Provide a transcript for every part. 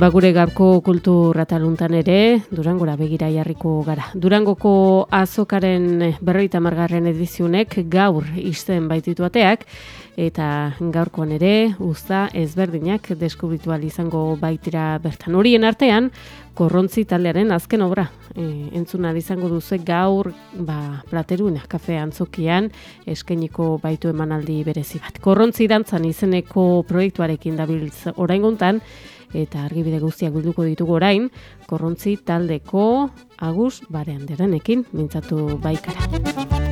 Ba gure gaurko kultur ataluntan ere, Durangora begira jarriko gara. Durangoko azokaren berroita margarren ediziunek gaur izten baititu ateak, eta gaurkoan ere, usta ezberdinak deskubritu izango baitira bertan. Horien artean, korrontzi taldearen azken obra. E, entzuna izango duzu gaur, ba, plateruena, kafe antzokian, eskainiko baitu emanaldi berezi bat. Korrontzi dantzan izeneko proiektuarekin dabiltz orain gontan, eta argibide guztiak bilduko ditugu orain, korrontzi taldeko agus barean derenekin, mintzatu baikara.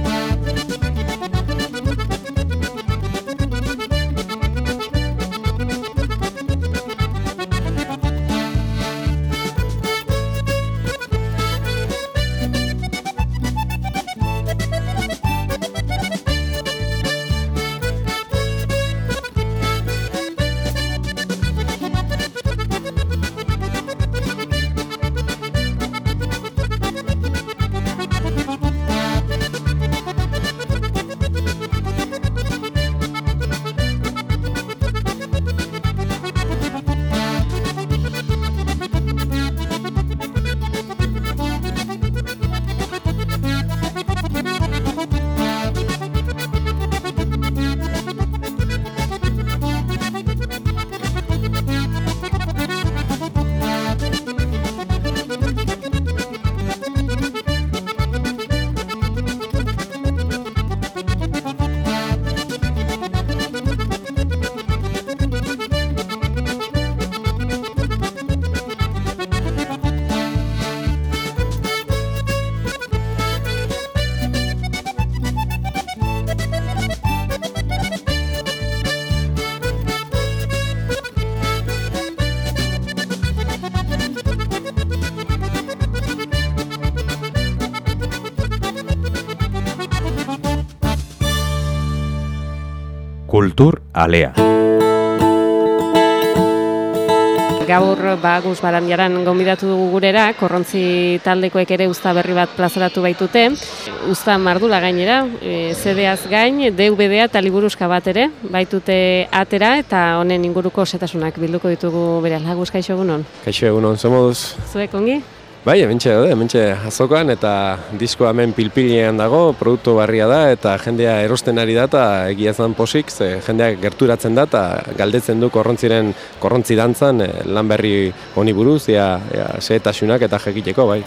Kultur Alea. Gaur ba Agus Barandiaran gonbidatu dugu gurera, korrontzi taldekoek ere usta berri bat plazaratu baitute. Usta mardula gainera, e, CD-az gain, DVD-a eta liburuska bat ere, baitute atera eta honen inguruko setasunak bilduko ditugu bere Agus kaixo egunon. Kaixo egunon, zemoduz? Zuek ongi? Bai, hementxe daude, hementxe azokan eta disko hemen pilpilean dago, produktu barria da eta jendea erosten ari da eta egia zan posik, ze jendea gerturatzen da eta galdetzen du korrontziren korrontzi dantzan eh, lan berri honi buruz, ea, ea sehetasunak eta jakiteko, bai.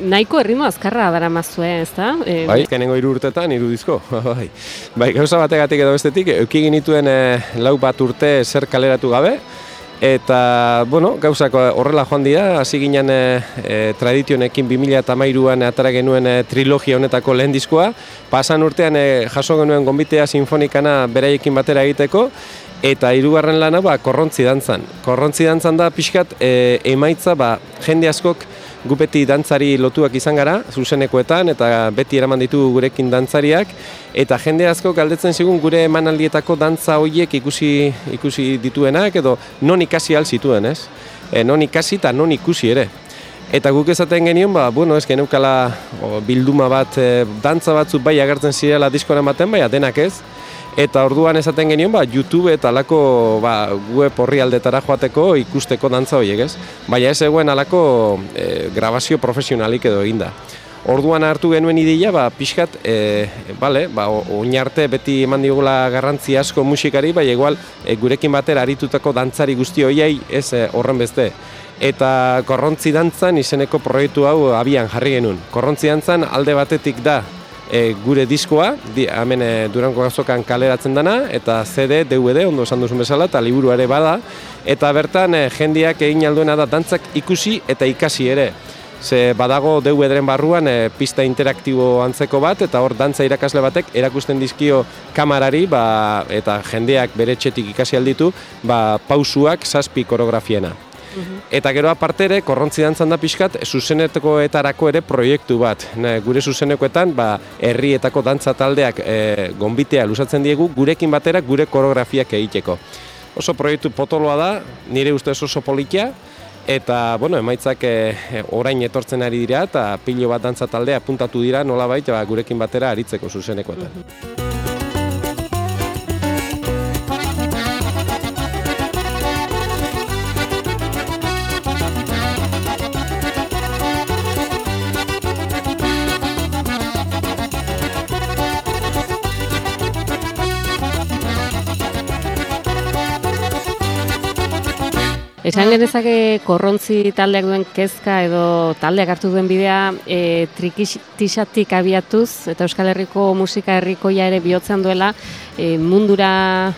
Nahiko erritmo azkarra dara mazue, ez da? E, Bai, azkenengo hiru urtetan hiru disko, bai. Bai, gauza bategatik edo bestetik, euki genituen eh, lau bat urte zer kaleratu gabe, Eta, bueno, gauzak horrela joan dira, hasi ginen e, traditionekin 2008an atara genuen e, trilogia honetako lehen diskoa. Pasan urtean e, jaso genuen gombitea sinfonikana beraiekin batera egiteko, eta hirugarren lana ba, korrontzi dantzan. Korrontzi dantzan da pixkat e, emaitza ba, jende askok gu beti dantzari lotuak izan gara, zuzenekoetan, eta beti eraman ditu gurekin dantzariak, eta jende asko galdetzen zigun gure emanaldietako dantza horiek ikusi, ikusi dituenak, edo non ikasi al zituen, ez? E, non ikasi eta non ikusi ere. Eta guk esaten genion, ba, bueno, ez geneukala bilduma bat, e, dantza batzuk bai agertzen zirela diskoren baten, bai, denak ez. Eta orduan esaten genion, ba, YouTube eta alako ba, web horri aldetara joateko ikusteko dantza horiek, ez? Baina ez eguen alako e, grabazio profesionalik edo eginda. Orduan hartu genuen ideia, ba, pixkat, e, bale, ba, oinarte beti eman digula garrantzi asko musikari, bai egual e, gurekin batera aritutako dantzari guzti hoiei ez e, horren beste. Eta korrontzi dantzan izeneko proiektu hau abian jarri genuen. Korrontzi dantzan alde batetik da e, gure diskoa, di, hemen e, Durango gazokan kaleratzen dana, eta CD, DVD, ondo esan duzun bezala, eta liburu ere bada, eta bertan e, jendiak egin alduena da dantzak ikusi eta ikasi ere. Ze badago DVD-ren barruan e, pista interaktibo antzeko bat, eta hor dantza irakasle batek erakusten dizkio kamarari, ba, eta jendeak bere etxetik ikasi alditu, ba, pausuak zazpi koreografiena. Eta gero aparte ere, korrontzi dantzan da pixkat, zuzenekoetarako ere proiektu bat. Ne, gure zuzenekoetan, ba, herrietako dantza taldeak e, gonbitea lusatzen diegu, gurekin batera gure koreografiak egiteko. Oso proiektu potoloa da, nire ustez oso politia, eta, bueno, emaitzak e, e, orain etortzen ari dira, eta pilo bat dantza taldea puntatu dira, nolabait, ba, gurekin batera aritzeko zuzenekoetan. Esan genezake korrontzi taldeak duen kezka edo taldeak hartu duen bidea e, trikitisatik abiatuz eta Euskal Herriko musika herrikoia ere bihotzean duela e, mundura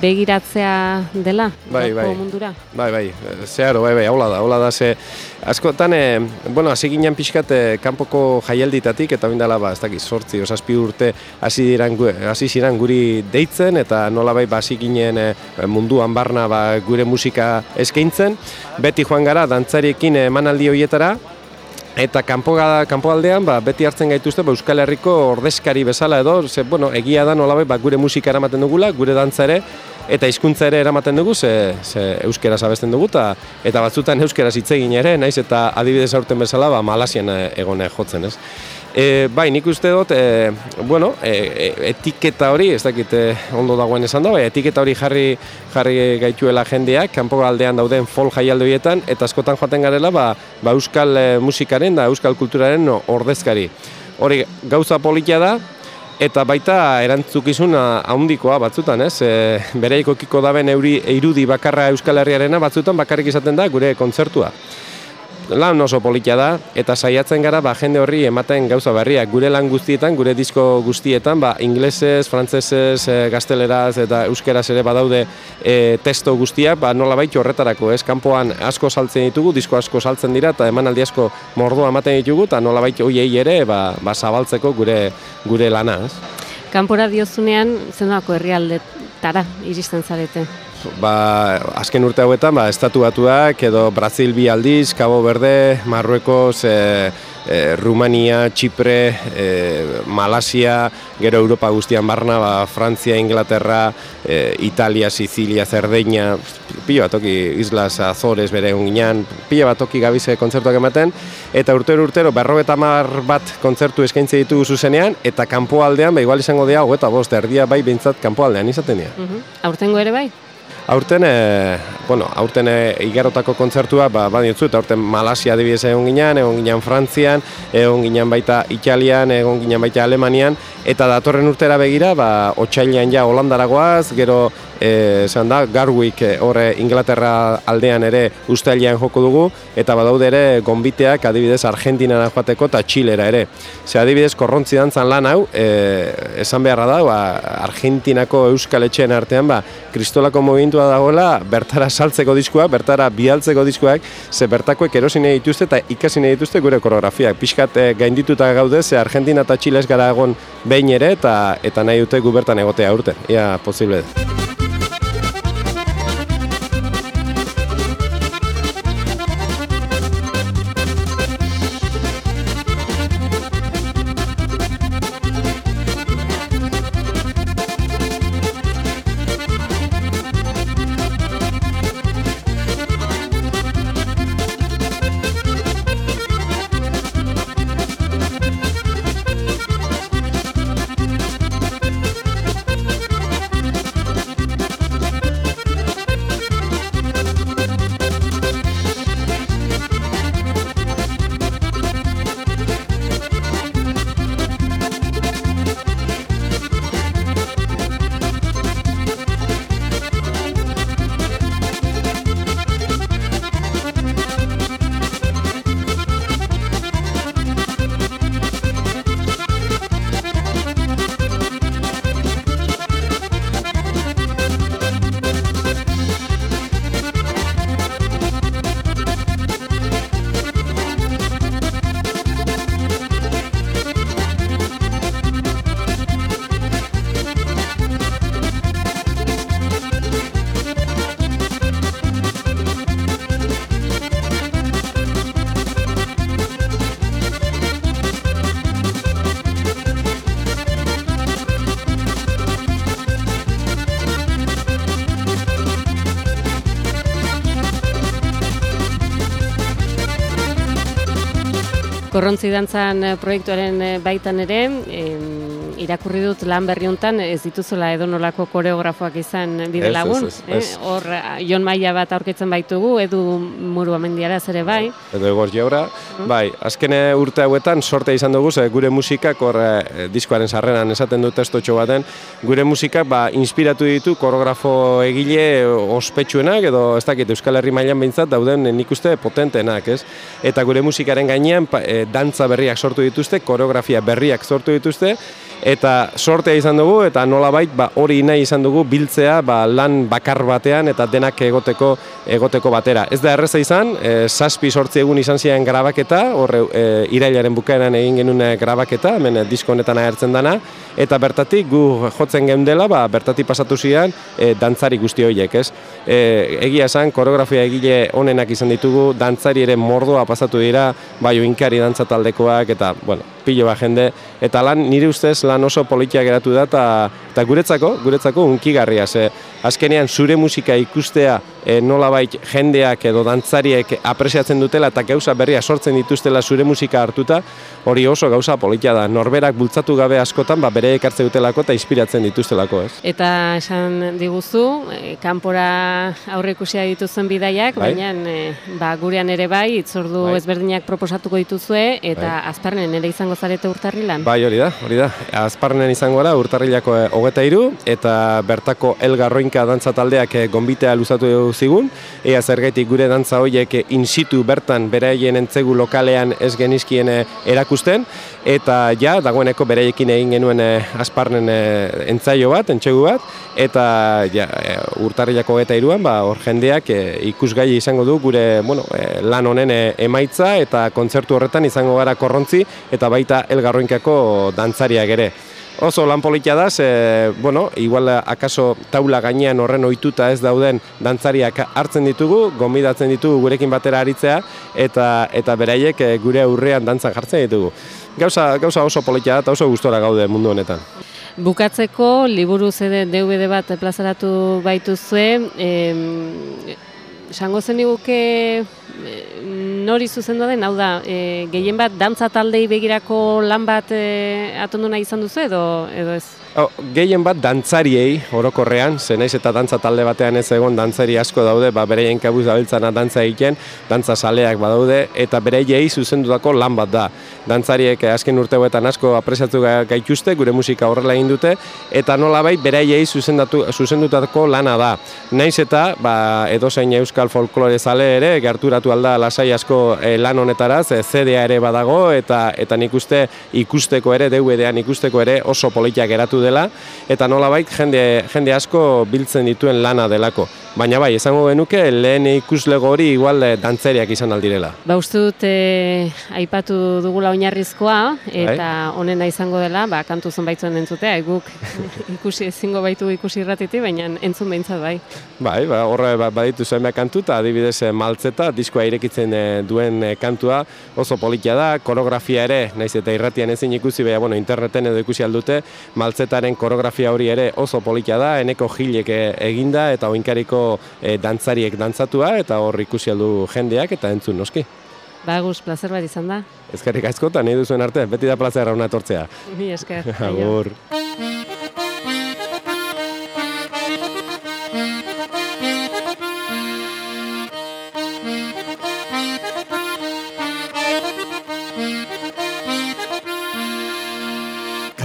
begiratzea dela? Bai, bai. Mundura? Bai, bai, zeharo, bai, bai, hola da, hola da, ze, askotan, e, bueno, hasi ginen pixkat e, kanpoko jaialditatik, eta bindala, ba, ez dakiz, sortzi, osazpi urte, hasi diran, hasi ziren guri deitzen, eta nola bai, ba, hasi ginen e, munduan barna, ba, gure musika eskaintzen, beti joan gara, dantzariekin emanaldi horietara, Eta kanpo kanpoaldean ba, beti hartzen gaituzte ba, Euskal Herriko ordezkari bezala edo, ze, bueno, egia da nolabait ba, gure musika eramaten dugula, gure dantza ere, eta hizkuntza ere eramaten dugu, ze, ze euskera abesten dugu, ta, eta batzutan euskera hitz egin ere, naiz eta adibidez aurten bezala ba, Malasian eh, egon eh, jotzen, ez. E, bai, nik uste dut, e, bueno, e, etiketa hori, ez dakit e, ondo dagoen esan da, bai, etiketa hori jarri, jarri gaituela jendeak, kanpo aldean dauden folk jaialdi horietan, eta askotan joaten garela, ba, ba euskal musikaren da euskal kulturaren ordezkari. Hori gauza politia da, eta baita erantzukizun handikoa batzutan, ez? E, bereiko kiko daben euri, irudi bakarra Euskal Herriarena batzutan bakarrik izaten da gure kontzertua. Lan oso politia da, eta saiatzen gara ba, jende horri ematen gauza berriak. Gure lan guztietan, gure disko guztietan, ba, inglesez, frantsesez, e, gazteleraz eta euskeraz ere badaude e, testo guztiak, ba, nola horretarako, ez? Kanpoan asko saltzen ditugu, disko asko saltzen dira, eta emanaldi asko mordoa ematen ditugu, eta nola hoiei ere, ba, ba, zabaltzeko gure, gure lana, ez? Kanpora diozunean, zenako herrialdetara iristen zarete? Ba, azken urte hauetan ba, estatu batuak edo Brasil bi aldiz, Cabo Verde, Marruekos, e, e, Rumania, Txipre, e, Malasia, gero Europa guztian barna, ba, Frantzia, Inglaterra, e, Italia, Sicilia, Cerdeña, pilo bat toki Islas Azores bere onginan, pilo bat toki gabize kontzertuak ematen, eta urtero urtero berrogeta mar bat kontzertu eskaintze ditugu zuzenean, eta kanpoaldean, ba, igual izango dira, eta bost, erdia bai behintzat kanpoaldean izaten dira. Mhm. Aurtengo ere bai? Aurten, e, bueno, aurten e, igarotako kontzertua, ba, badiotzu, eta aurten Malasia adibidez egon ginen, egon ginen Frantzian, egon ginen baita Italian, egon ginen baita Alemanian, eta datorren urtera begira, ba, otxailean ja Holandaragoaz, gero, e, esan da, Garwick e, horre Inglaterra aldean ere ustailean joko dugu, eta badaude ere gonbiteak adibidez Argentinara joateko eta Txilera ere. Ze adibidez korrontzi dantzan lan hau, e, esan beharra da, ba, Argentinako euskal etxeen artean, ba, kristolako mogintua dagoela, bertara saltzeko diskoak, bertara bialtzeko diskoak, ze bertakoek erosi nahi dituzte eta ikasi nahi dituzte gure koreografiak. Piskat e, gaindituta gaude, ze Argentina eta Txile ez gara egon behin ere, eta, eta nahi dute gu bertan egotea urten. Ia, posible. Korrontzi dantzan eh, proiektuaren eh, baitan ere, irakurri dut lan berri hontan ez dituzula edonolako koreografoak izan bide lagun. eh? Hor, eh, Jon Maia bat aurkitzen baitugu, edu muru amendiara ere bai. edo egor jaura. Bai, azkene urte hauetan sorte izan dugu, ze gure musikak hor eh, diskoaren sarreran esaten du testotxo baten, gure musikak ba, inspiratu ditu koreografo egile ospetsuenak edo ez dakit Euskal Herri mailan behintzat dauden eh, nik uste potentenak, ez? Eta gure musikaren gainean pa, eh, dantza berriak sortu dituzte, koreografia berriak sortu dituzte, eta sortea izan dugu eta nolabait ba hori nahi izan dugu biltzea ba, lan bakar batean eta denak egoteko egoteko batera. Ez da erreza izan, e, zazpi sortzi egun izan ziren grabaketa, horre e, irailaren bukaeran egin genuen grabaketa, hemen disko honetan agertzen dana, eta bertatik gu jotzen geundela, ba, bertatik pasatu ziren e, dantzari guzti horiek, ez? E, egia esan, koreografia egile onenak izan ditugu, dantzari ere mordoa pasatu dira, bai oinkari dantza taldekoak, eta, bueno, pilo bat jende, eta lan nire ustez lan oso politia geratu da, eta, eta guretzako, guretzako unkigarria, ze azkenean zure musika ikustea e, nolabait jendeak edo dantzariek apresiatzen dutela eta gauza berria sortzen dituztela zure musika hartuta, hori oso gauza politia da. Norberak bultzatu gabe askotan, ba, bere ekartze dutelako eta inspiratzen dituztelako, ez? Eta esan diguzu, e, kanpora aurre ikusia dituzuen bidaiak, Bai. baina e, ba, gurean ere bai, itzordu Bai. ezberdinak proposatuko dituzue, eta Bai. azparnen ere izango zarete urtarrilan. Bai, hori da, hori da. Azparnen izango gara urtarrilako eh, hogeta iru, eta bertako elgarroinka dantza taldeak eh, gonbitea luzatu zigun, ea zergaitik gure dantza horiek eh, in situ bertan beraien entzegu lokalean ez genizkien eh, erakusten, eta ja, dagoeneko beraiekin egin genuen eh, azparnen eh, entzaio bat, entsegu bat, eta ja, urtarrilako hogeta iruan, ba, hor jendeak ikusgai izango du gure bueno, lan honen emaitza, eta kontzertu horretan izango gara korrontzi, eta baita elgarroinkako dantzariak ere. Oso lan politia da, ze, bueno, igual akaso taula gainean horren ohituta ez dauden dantzariak hartzen ditugu, gonbidatzen ditugu gurekin batera aritzea, eta eta beraiek eh, gure aurrean dantzan jartzen ditugu. Gauza, gauza oso politia da eta oso gustora gaude mundu honetan. Bukatzeko, liburu CD DVD bat plazaratu baituzue, esango zen niguke nori zuzendu den, hau da, e, gehien bat dantza taldei begirako lan bat e, atondu nahi izan duzu edo, edo ez? Oh, gehien bat dantzariei orokorrean, ze naiz eta dantza talde batean ez egon dantzari asko daude, ba bereien kabuz dabiltzana dantza egiten, dantza saleak badaude eta bereiei zuzendutako lan bat da. Dantzariek eh, azken urteetan asko apresiatu ga- gaituzte, gure musika horrela egin dute eta nolabait bereiei zuzendatu zuzendutako lana da. Naiz eta ba edozein euskal folklore zale ere gerturatu alda lasai asko eh, lan honetara, ze CD-a ere badago eta eta nik uste ikusteko ere DVD-an ikusteko ere oso politia geratu dela eta nolabait jende jende asko biltzen dituen lana delako. Baina bai, esango genuke lehen ikuslego hori igual eh, dantzeriak izan aldirela. Ba uste dut e, aipatu dugula oinarrizkoa eta honena izango dela, ba kantu zonbaitzuen entzutea, guk ikusi ezingo baitu ikusi irratiti, baina entzun behintzat bai. Bai, ba, horre ba, baditu zenbait kantu eta adibidez eh, maltzeta, diskoa irekitzen eh, duen eh, kantua oso politia da, koreografia ere, naiz eta irratian ezin ikusi, baina bueno, interneten edo ikusi aldute, maltzetaren koreografia hori ere oso politia da, eneko jilek eh, eginda eta oinkariko eh, dantzariek dantzatua eta hor ikusi aldu jendeak eta entzun noski. Ba, guz, plazer bat izan da. Ezkerrik asko eta nahi duzuen arte, beti da plazera hona etortzea. Mi esker. Agur.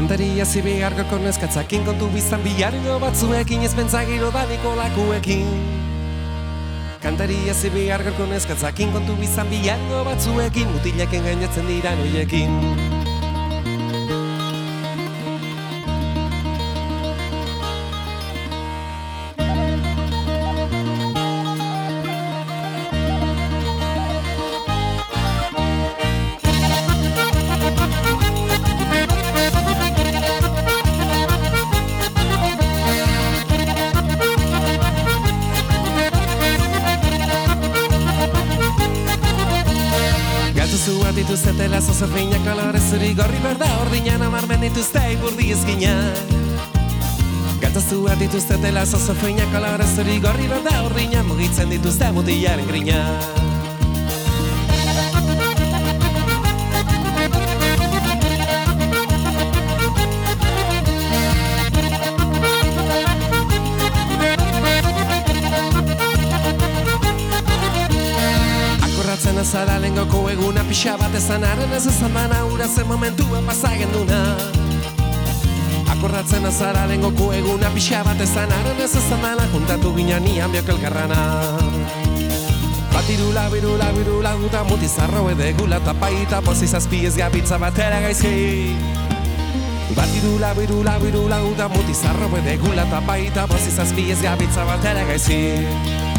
Kantaria zibi gargoko neskatzakin kontu biztan bilargo batzuekin ez pentsagiro daniko lakuekin Kantaria zibi gargoko neskatzakin kontu biztan bilargo batzuekin mutileken gainatzen dira noiekin zu behar dituztetela zozo feina kolore zuri gorri berda horriña mugitzen dituzte mutilaren grina. Akorratzen azara lengoko eguna pixa bat ezan arren ura zen momentua pasagenduna Akorratzen azara lengoko eguna pixa bat ezan arren ez ezan bana ura zen momentua pasagenduna Akordatzen azara lengoko eguna pixa bat ezan Arren ez ezan dana juntatu ginen nian biok elkarrana. Batirula, birula, birula, guta mutizarro edegula Tapaita pozizazpi ez gabitza batera gaizki. Batirula, birula, birula, guta mutizarro edegula Tapaita pozizazpi ez gabitza batera gaizki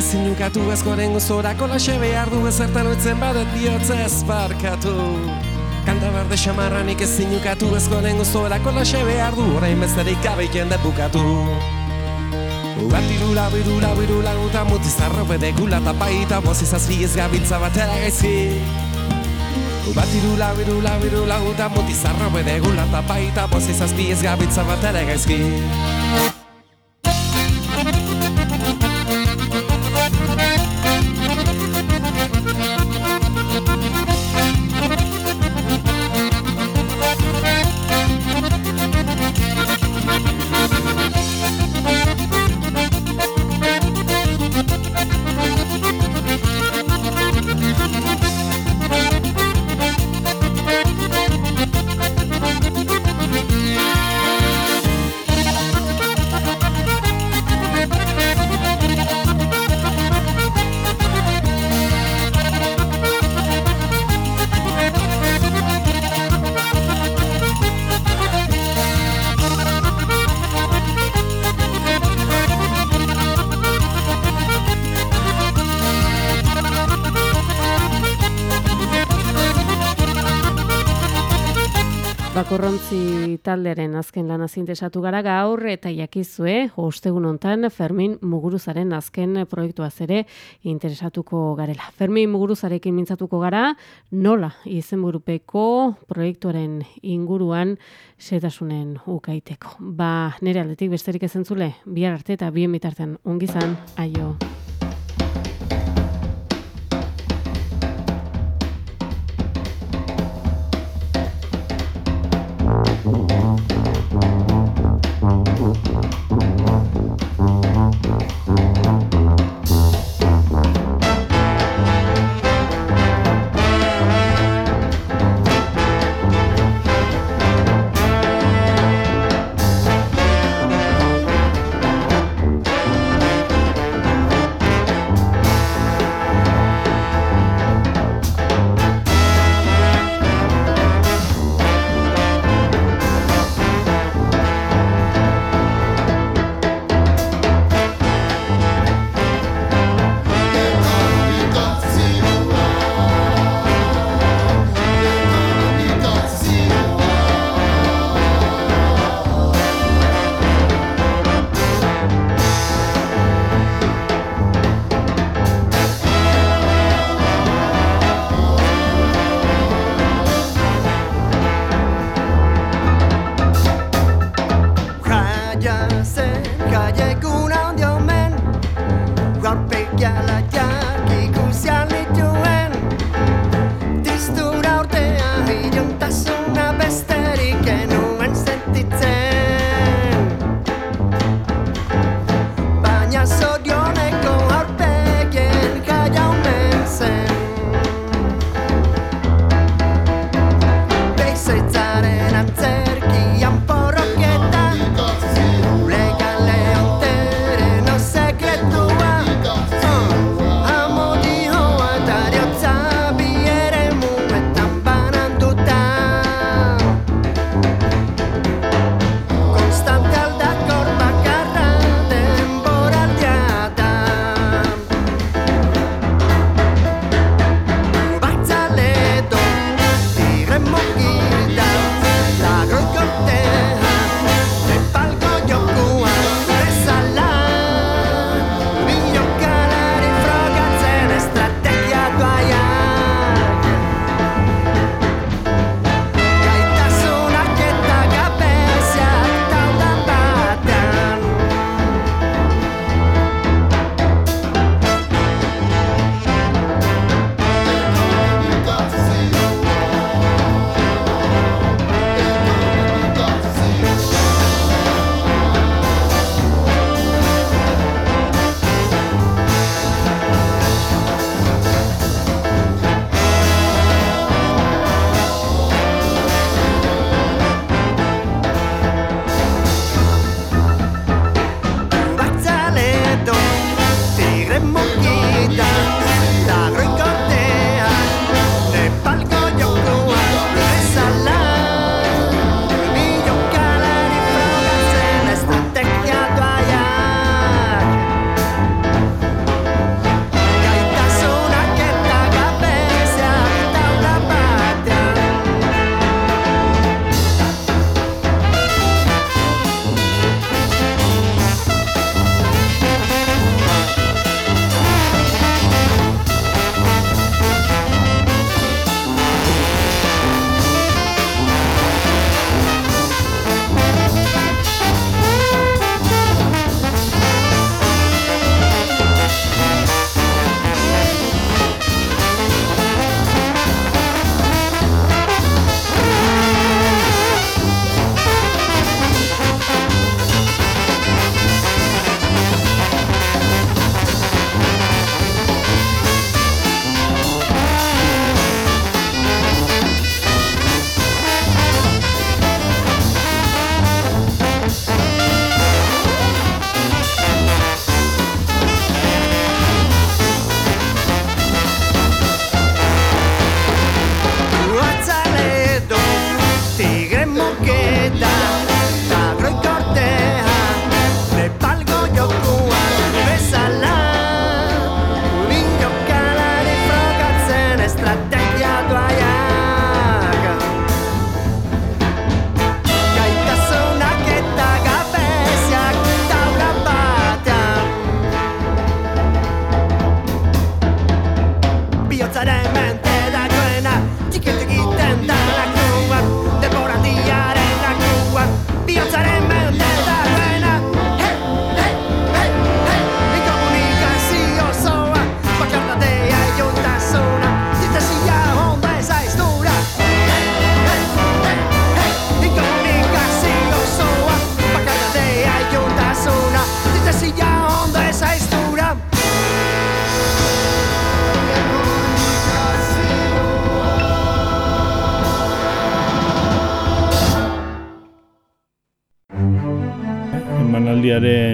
ezin nukatu ez goren guzorako laxe behar du ezertan oitzen badet bihotz ez barkatu. Kanta berde xamarranik ezin nukatu ez goren guzorako laxe behar du orain bezerik gabe jende bukatu. Batirula, birula, birula, guta mutizarro bede gula tapaita bozizaz ez gabiltza batera gaizki. Batirula, birula, birula, guta mutizarro bede gula tapaita bozizaz ez gabiltza batera gaizki Bakorrontzi talderen azken lana zintesatu gara gaur eta jakizue ostegun hontan Fermin Muguruzaren azken proiektuaz ere interesatuko garela. Fermin Muguruzarekin mintzatuko gara nola izenburupeko proiektuaren inguruan setasunen ukaiteko. Ba, nire aldetik besterik ezentzule, bihar arte eta bien bitartean ongizan, aio.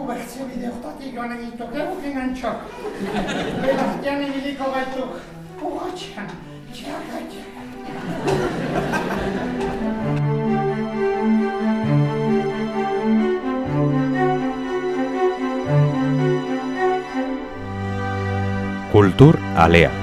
Ubertze bide hortatik joan egituk, egukin antxok. Belartian ibiliko gaituk. Urratxean, txaka, txaka. Kultur Alea.